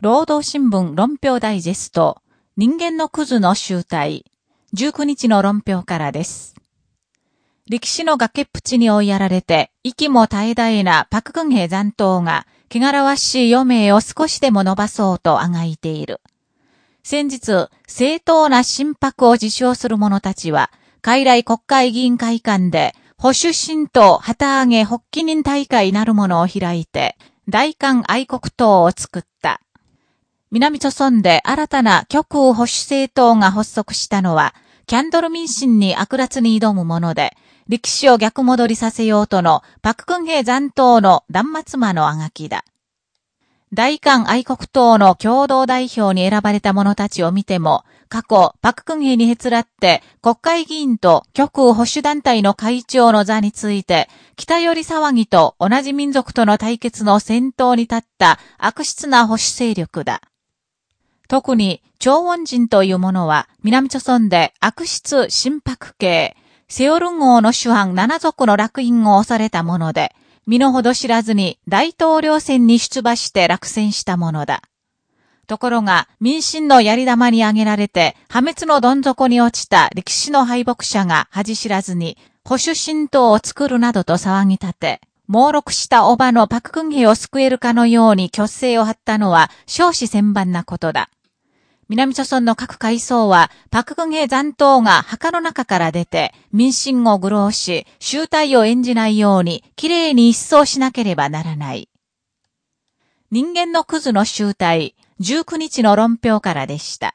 労働新聞論評ダイジェスト、人間のクズの集大、19日の論評からです。歴史の崖っぷちに追いやられて、息も絶え絶えなパククンヘ残党が、汚らわしい余命を少しでも伸ばそうとあがいている。先日、正当な心拍を自称する者たちは、海来国会議員会館で、保守新党旗揚げ発起人大会なるものを開いて、大韓愛国党を作った。南朝村で新たな極右保守政党が発足したのは、キャンドル民進に悪辣に挑むもので、歴史を逆戻りさせようとのパククンヘ残党の断末魔のあがきだ。大韓愛国党の共同代表に選ばれた者たちを見ても、過去、パククンヘにへつらって国会議員と極右保守団体の会長の座について、北寄り騒ぎと同じ民族との対決の先頭に立った悪質な保守勢力だ。特に、超音人というものは、南朝村で悪質心拍系、セオルン王の主犯七族の楽印を押されたもので、身の程知らずに大統領選に出馬して落選したものだ。ところが、民進のやり玉に挙げられて、破滅のどん底に落ちた歴史の敗北者が恥知らずに、保守神道を作るなどと騒ぎ立て、猛録したおばのパククンゲを救えるかのように虚勢を張ったのは少子千万なことだ。南諸村の各階層は、パククンヘ残党が墓の中から出て、民心を愚弄し、集体を演じないように、綺麗に一掃しなければならない。人間のクズの集体、19日の論評からでした。